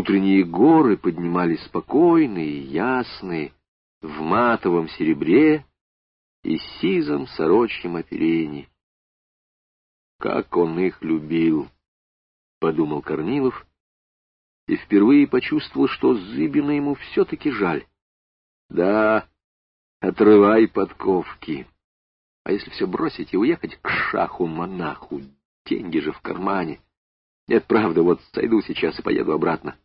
Утренние горы поднимались спокойные, ясные, в матовом серебре и сизом сорочьем оперении. Как он их любил, — подумал Корнилов, и впервые почувствовал, что Зыбина ему все-таки жаль. Да, отрывай подковки. А если все бросить и уехать к шаху-монаху? Деньги же в кармане. Нет, правда, вот сойду сейчас и поеду обратно.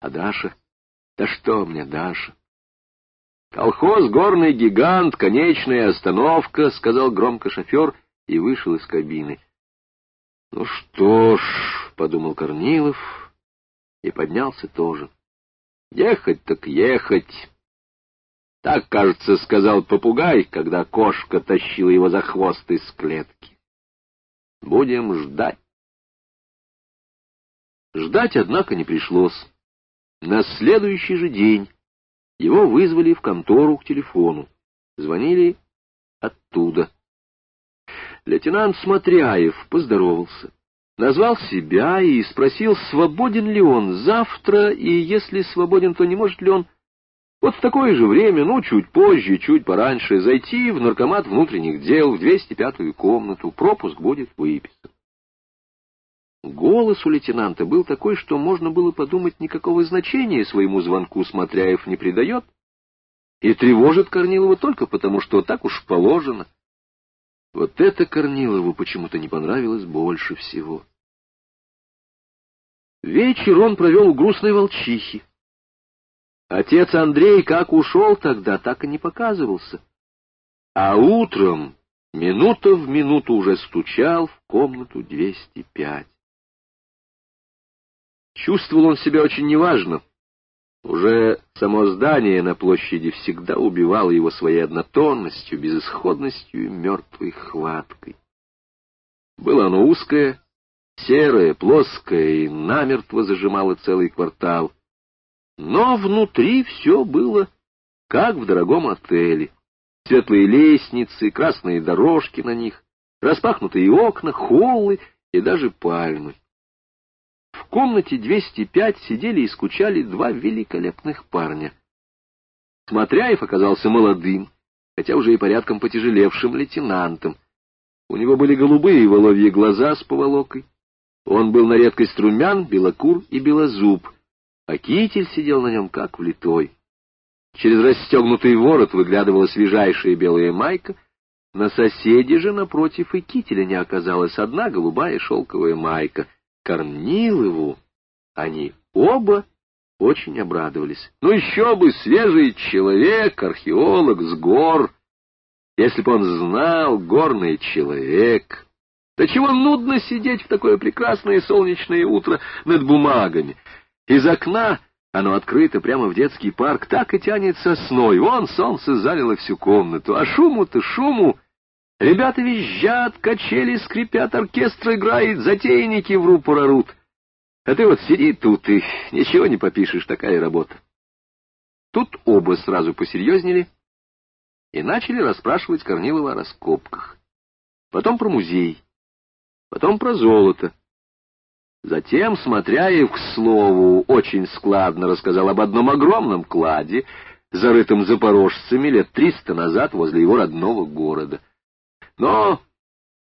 А Даша? Да что мне, Даша? Колхоз «Горный гигант», конечная остановка, — сказал громко шофер и вышел из кабины. Ну что ж, — подумал Корнилов и поднялся тоже. Ехать так ехать. Так, кажется, сказал попугай, когда кошка тащила его за хвост из клетки. Будем ждать. Ждать, однако, не пришлось. На следующий же день его вызвали в контору к телефону. Звонили оттуда. Лейтенант Смотряев поздоровался, назвал себя и спросил, свободен ли он завтра, и если свободен, то не может ли он вот в такое же время, ну, чуть позже, чуть пораньше, зайти в наркомат внутренних дел в 205-ю комнату, пропуск будет выписан. Голос у лейтенанта был такой, что можно было подумать, никакого значения своему звонку Смотряев не придает, и тревожит Корнилова только потому, что так уж положено. Вот это Корнилову почему-то не понравилось больше всего. Вечер он провел у грустной волчихи. Отец Андрей как ушел тогда, так и не показывался. А утром, минута в минуту, уже стучал в комнату 205. Чувствовал он себя очень неважно. Уже само здание на площади всегда убивало его своей однотонностью, безысходностью и мертвой хваткой. Было оно узкое, серое, плоское и намертво зажимало целый квартал. Но внутри все было как в дорогом отеле. Светлые лестницы, красные дорожки на них, распахнутые окна, холлы и даже пальмы. Комнате 205 сидели и скучали два великолепных парня. Смотряев оказался молодым, хотя уже и порядком потяжелевшим лейтенантом. У него были голубые воловьи глаза с поволокой. Он был на редкость румян, белокур и белозуб, а китель сидел на нем как влитой. Через расстегнутый ворот выглядывала свежайшая белая майка, на соседе же напротив и кителя не оказалась одна голубая шелковая майка — Корнилову они оба очень обрадовались. Ну еще бы, свежий человек, археолог с гор. Если бы он знал, горный человек. Да чего нудно сидеть в такое прекрасное солнечное утро над бумагами. Из окна оно открыто прямо в детский парк, так и тянет сосной. Вон солнце залило всю комнату, а шуму-то шуму Ребята визжат, качели скрипят, оркестр играет, затейники в рупор орут. А ты вот сиди тут и ничего не попишешь, такая работа. Тут оба сразу посерьезнели и начали расспрашивать Корнилова о раскопках. Потом про музей, потом про золото. Затем, смотря их к слову, очень складно рассказал об одном огромном кладе, зарытом запорожцами лет триста назад возле его родного города. Но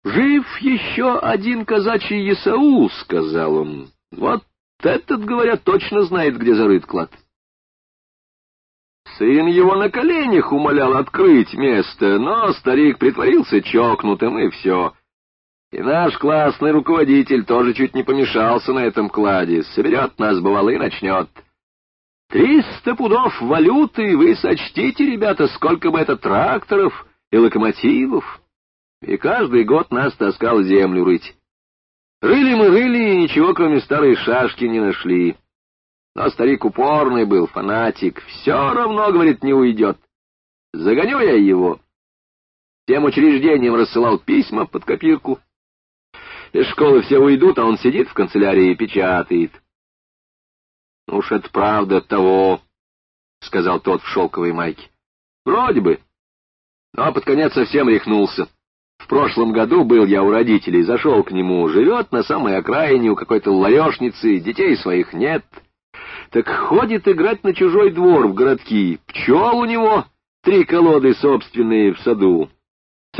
жив еще один казачий Исаул, — сказал он. Вот этот, говорят, точно знает, где зарыт клад. Сын его на коленях умолял открыть место, но старик притворился чокнутым, и все. И наш классный руководитель тоже чуть не помешался на этом кладе. Соберет нас, бывало, и начнет. Триста пудов валюты, вы сочтите, ребята, сколько бы это тракторов и локомотивов и каждый год нас таскал землю рыть. Рыли мы, рыли, и ничего, кроме старой шашки, не нашли. Но старик упорный был, фанатик, все равно, говорит, не уйдет. Загоню я его. Тем учреждениям рассылал письма под копирку. Из школы все уйдут, а он сидит в канцелярии и печатает. — Уж это правда того, — сказал тот в шелковой майке. — Вроде бы. Но под конец совсем рехнулся. В прошлом году был я у родителей, зашел к нему, живет на самой окраине у какой-то ларешницы, детей своих нет. так ходит играть на чужой двор в городки. Пчел у него, три колоды собственные в саду.